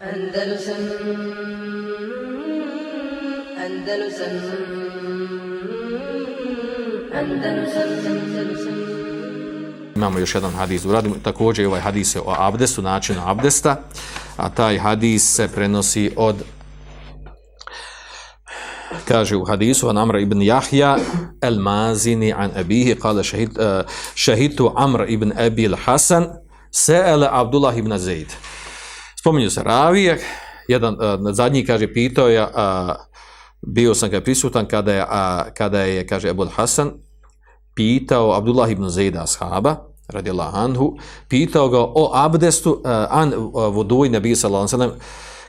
Andalusam Andalusam Andalusam Andalusam Imamo još jedan hadis, uradimo također i ovaj hadis je o abdestu, načinu abdesta, a taj hadis se prenosi od kaže u hadisu an eh, Amr ibn Jahja el Mazini an Abihi kale šahid, uh, šahitu Amr ibn Ebil Hasan se ele Abdullah ibn Zaid. Spominju se ravije, jedan uh, zadnji kaže pitao je, a, bio sam ga prisutan kada je, a, kada je kaže Ebul Hasan pitao Abdullah ibn Zaida ashaba, radijallahu anhu, pitao ga o abdestu, uh, an uh, voduj nebija sallallahu sallam,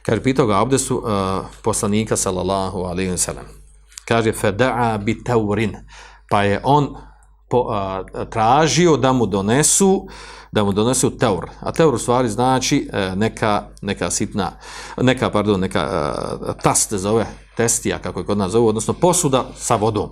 kaže, pitao ga abdestu uh, poslanika sallallahu alaihi sallam. Kaže, feda'a bi taurin, pa je on po, uh, tražio da mu donesu da mu donesu teur. A teur u stvari znači e, neka, neka sitna, neka, pardon, neka e, uh, taste zove, testija, kako je kod nas zove, odnosno posuda sa vodom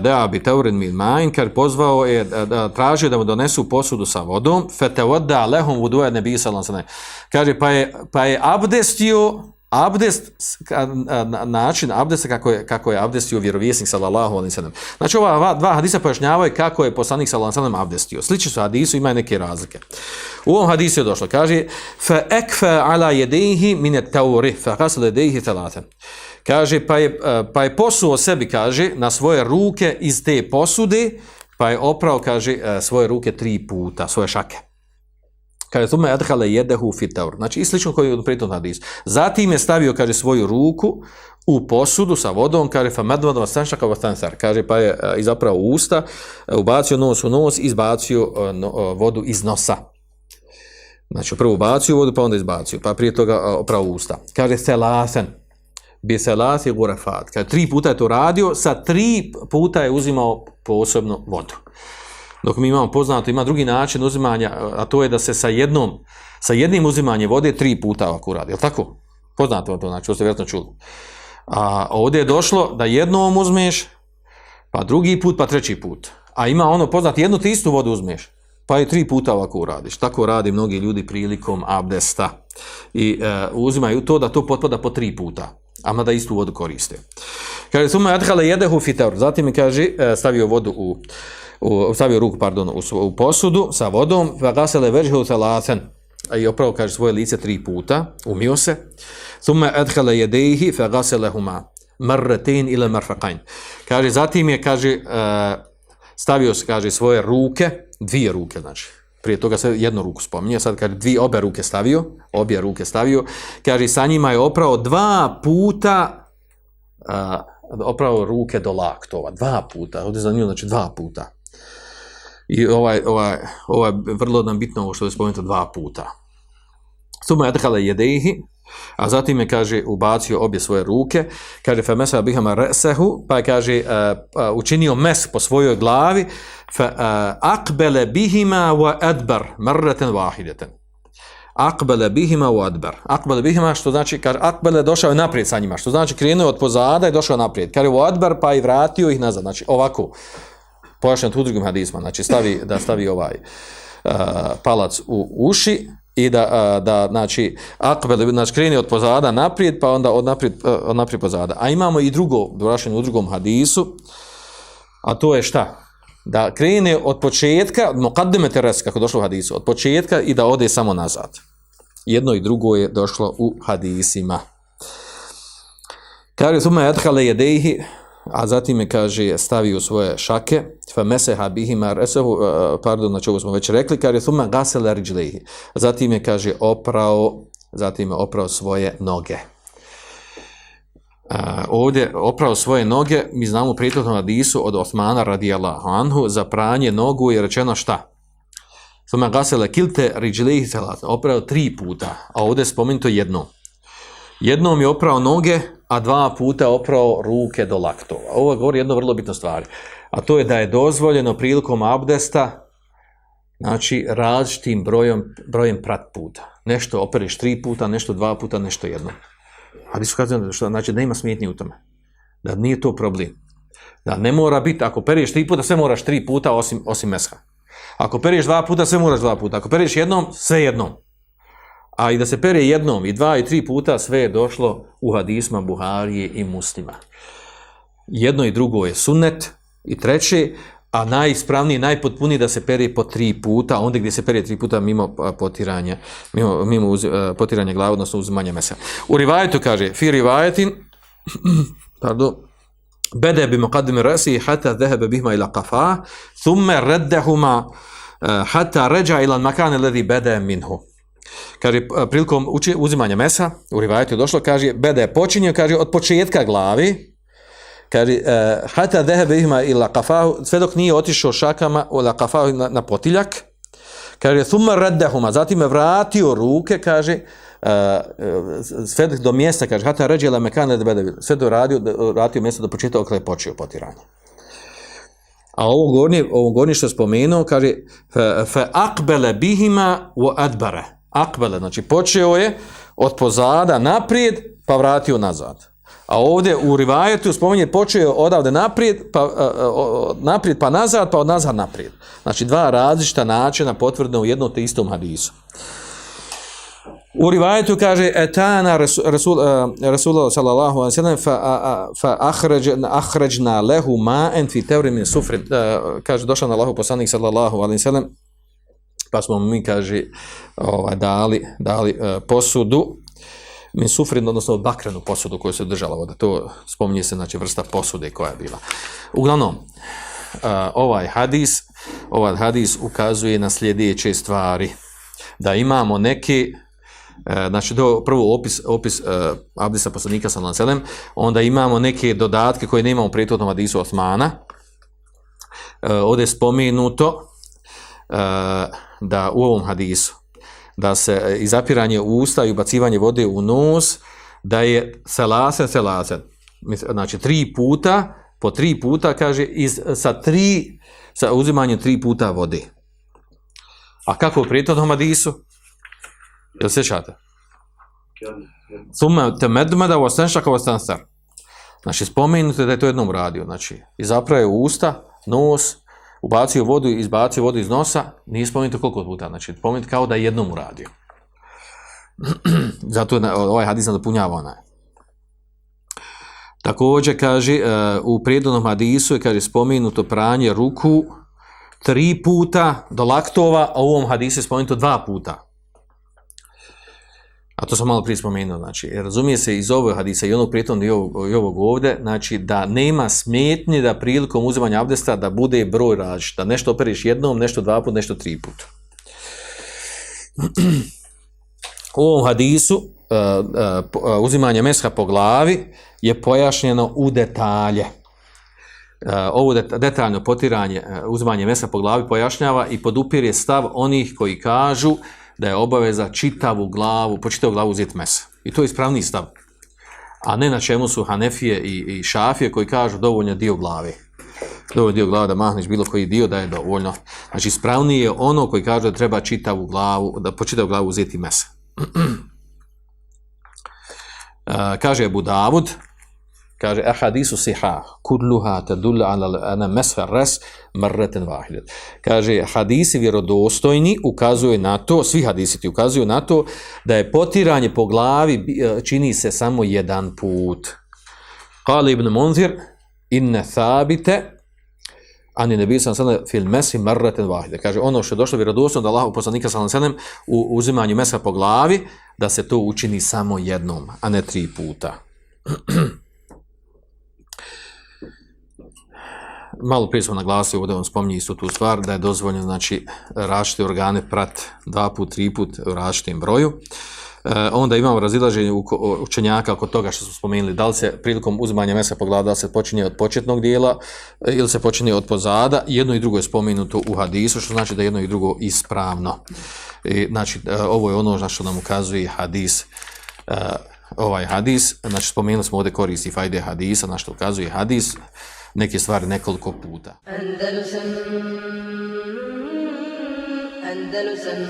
da bi e, teurin min main kar pozvao je da tražio da mu donesu posudu sa vodom fetawadda lahum wudu'a nabi sallallahu alejhi kaže pa je pa je abdestio abdest način abdesta kako je kako je abdestio vjerovjesnik sallallahu alejhi ve sellem znači ova dva hadisa pojašnjavaju kako je poslanik sallallahu alejhi ve sellem abdestio. Slični su hadisu ima neke razlike. U ovom hadisu je došlo kaže fa ekfa ala jedeihi min at-tawri fa ghasala yadayhi Kaže, pa je, e, pa je posuo sebi, kaže, na svoje ruke iz te posude, pa je oprao, kaže, e, svoje ruke tri puta, svoje šake. Kaže, tome adhale jedehu fitaur. Znači, i slično koji je pritom hadis. Zatim je stavio, kaže, svoju ruku u posudu sa vodom, kaže, fa va stanšaka vastansar. Kaže, pa je e, i zapravo usta, e, ubacio nos u nos, izbacio e, vodu iz nosa. Znači, prvo ubacio vodu, pa onda izbacio. Pa prije toga opravo usta. Kaže, selasen bi selasi gurafat. Kaže, tri puta je to radio, sa tri puta je uzimao posebno vodu. Dok mi imamo poznato, ima drugi način uzimanja, a to je da se sa jednom, sa jednim uzimanjem vode tri puta ovako radi. Je tako? Poznato vam to, znači, to ste vjerojatno čuli. A ovdje je došlo da jednom uzmeš, pa drugi put, pa treći put. A ima ono poznato, jednu ti istu vodu uzmeš, pa je tri puta ovako uradiš. Tako radi mnogi ljudi prilikom abdesta. I e, uzimaju to da to potpada po tri puta a mada istu vodu koriste. Kaže, suma adhala jedehu fitar, zatim mi kaže, e, stavio vodu u, u stavio ruku, pardon, u, u posudu sa vodom, pa gasele vežhu salasen, a i opravo kaže svoje lice tri puta, umio se, suma adhala jedehi, fa gasele marratayn ila marfaqayn. Kaže, zatim je, kaže, e, stavio se, kaže, svoje ruke, dvije ruke, znači, prije toga se jednu ruku spominje, sad kaže dvije obe ruke stavio, obje ruke stavio, kaže sa njima je oprao dva puta uh, oprao ruke do laktova, dva puta, ovdje za nju znači dva puta. I ovaj, ovaj, ovaj vrlo nam bitno ovo što je spomenuto dva puta. Suma edhale jedeihi, a zatim je, kaže, ubacio obje svoje ruke, kaže, fe mesa bihama resehu, pa je, kaže, uh, uh, učinio mes po svojoj glavi, fe uh, aqbala bihima wa adbar marratan wahidatan akbele bihima wa adbar. Akbele bihima što znači kaže akbele došao je naprijed sa njima što znači krenuo od pozada i došao naprijed. Kaže wa adbar pa i vratio ih nazad. Znači ovako pojašnjeno tu drugim hadisma. Znači stavi da stavi ovaj uh, palac u uši i da, uh, da znači akbele, znači kreni od pozada naprijed pa onda od naprijed, uh, od naprijed pozada. A imamo i drugo dorašenje u drugom hadisu a to je šta? Da krene od početka, no kad deme teres, kako došlo u hadisu, od početka i da ode samo nazad. Jedno i drugo je došlo u hadisima. Kaže, suma edhale jedejhi, a zatim je, kaže, stavio svoje šake, fa meseha bihima resehu, pardon, znači ovo smo već rekli, kaže, suma gasele riđlehi. Zatim je, kaže, oprao, zatim je oprao svoje noge ovdje oprao svoje noge, mi znamo u hadisu od Osmana radijallahu anhu, za pranje nogu je rečeno šta? Sama gasele kilte riđilihi salat, oprao tri puta, a ovdje je spomenuto jedno. Jednom je oprao noge, a dva puta oprao ruke do laktova. Ovo govori jedno vrlo bitno stvari. A to je da je dozvoljeno prilikom abdesta, znači različitim brojem, brojem prat puta. Nešto operiš tri puta, nešto dva puta, nešto jedno. Ali su kazali što znači da nema smetnje u tome. Da nije to problem. Da ne mora biti, ako periješ tri puta, sve moraš tri puta osim, osim mesha. Ako periješ dva puta, sve moraš dva puta. Ako periješ jednom, sve jednom. a i da se pere jednom i dva i tri puta, sve je došlo u hadisma Buharije i muslima. Jedno i drugo je sunnet i treće, a najispravniji, najpotpuniji da se pere po tri puta, onda gdje se pere tri puta mimo potiranja, mimo, mimo uz, potiranja glave, odnosno uzimanja mesa. U rivajetu kaže, fi rivajetin, pardon, bede bi muqaddim rasi hata dhahaba bihma ila qafa thumma raddahuma hata ređa ila makan alladhi bada minhu kaže prilikom uzimanja mesa u rivajetu došlo kaže bede je počinio kaže od početka glavi kaže e, hata dhehebe ihma ila kafahu, sve dok nije otišao šakama ila kafahu na, na potiljak kaže thumma raddahuma zatim je vratio ruke kaže uh, sve do mjesta, kaže, hata ređela mekane da sve do radio, vratio mjesto do početka okle je počeo potiranje. A ovo gornje, ovo gornje što je spomenuo, kaže, fe, fe akbele bihima u adbare. Akbele, znači počeo je od pozada naprijed, pa vratio nazad. A ovdje u rivajetu spominje počeo odavde naprijed, pa, e, e, naprijed pa nazad, pa od nazad naprijed. Znači dva različita načina potvrdne u jednom te istom hadisu. U rivajetu kaže etana rasul e, rasul sallallahu alejhi ve sellem fa fa akhrajna akhrajna lahu ma'an fi tawrin min sufr kaže došao na Allahu poslanik sallallahu alejhi ve sellem pa smo mi kaže ovaj dali dali posudu min sufrin odnosno bakrenu posudu koju se držala voda. To spominje se znači vrsta posude koja je bila. Uglavnom uh, ovaj hadis ovaj hadis ukazuje na sljedeće stvari. Da imamo neki e, znači to prvo opis opis uh, Abdisa poslanika sallallahu alejhi ve sellem onda imamo neke dodatke koje nemamo u prethodnom hadisu Osmana. Uh, ovdje je spomenuto uh, da u ovom hadisu da se e, izapiranje usta i ubacivanje vode u nos da je selasen selasen znači tri puta po tri puta kaže iz, sa tri sa uzimanjem tri puta vode a kako u prethodnom hadisu Jel se šate? Sume te medmeda u ostanšaka u ostansar. Znači, spomenute da je to jednom radio. Znači, izapravo usta, nos, ubacio vodu, izbacio vodu iz nosa, nije spomenuto koliko puta. Znači, spomenuto kao da je jednom uradio. Zato je ovaj hadis nadopunjava onaj. Također kaže, e, u prijednom hadisu je kaže, spomenuto pranje ruku tri puta do laktova, a u ovom hadisu je spomenuto dva puta. A to sam malo prije spomenuo, znači, e, razumije se iz ovog hadisa i onog prijetom i ovog, i ovog ovdje, znači, da nema smetnje da prilikom uzimanja abdesta da bude broj različit, da nešto operiš jednom, nešto dva put, nešto tri put. U ovom hadisu uh, uh, uzimanje mesha po glavi je pojašnjeno u detalje. Uh, ovo detaljno potiranje, uh, uzimanje mesa po glavi pojašnjava i podupir stav onih koji kažu da je obaveza čitavu glavu, po čitavu glavu uzeti mesa. I to je ispravni stav. A ne na čemu su Hanefije i, i Šafije koji kažu dovoljno dio glave. Dovoljno dio glave da mahneš bilo koji dio da je dovoljno. Znači ispravni je ono koji kaže da treba čitavu glavu, da po čitavu glavu uzeti mesa. kaže Abu Davud, kaže ahadisu siha kudluha tadullu ala ana masha ras marratan wahidat. Kaže hadisi vjerodostojni ukazuje na to svi hadisi ti ukazuju na to da je potiranje po glavi e, čini se samo jedan put. Qala ibn munzir inna thabita ani nabi sallallahu alejhi ve sellem fil masi marratan wahida kaže ono što je došlo vjerodostojno da Allahu poslanika sallallahu alejhi ve sellem u uzimanju mesa po glavi da se to učini samo jednom a ne tri puta. malo prije smo naglasili, ovdje on spominje istu tu stvar, da je dozvoljeno, znači, različite organe prat dva put, tri put u različitim broju. E, onda imamo razilaženje učenjaka oko toga što smo spomenuli, da li se prilikom uzimanja mesa pogleda, da li se počinje od početnog dijela e, ili se počinje od pozada. Jedno i drugo je spomenuto u hadisu, što znači da jedno i drugo ispravno. I, znači, e, ovo je ono što nam ukazuje hadis, e, ovaj hadis, znači spomenuli smo ovdje koristi fajde hadisa, na što ukazuje hadis, neke stvari nekoliko puta. Andalusam Andalusam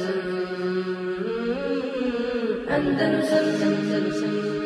Andalusam Andalusam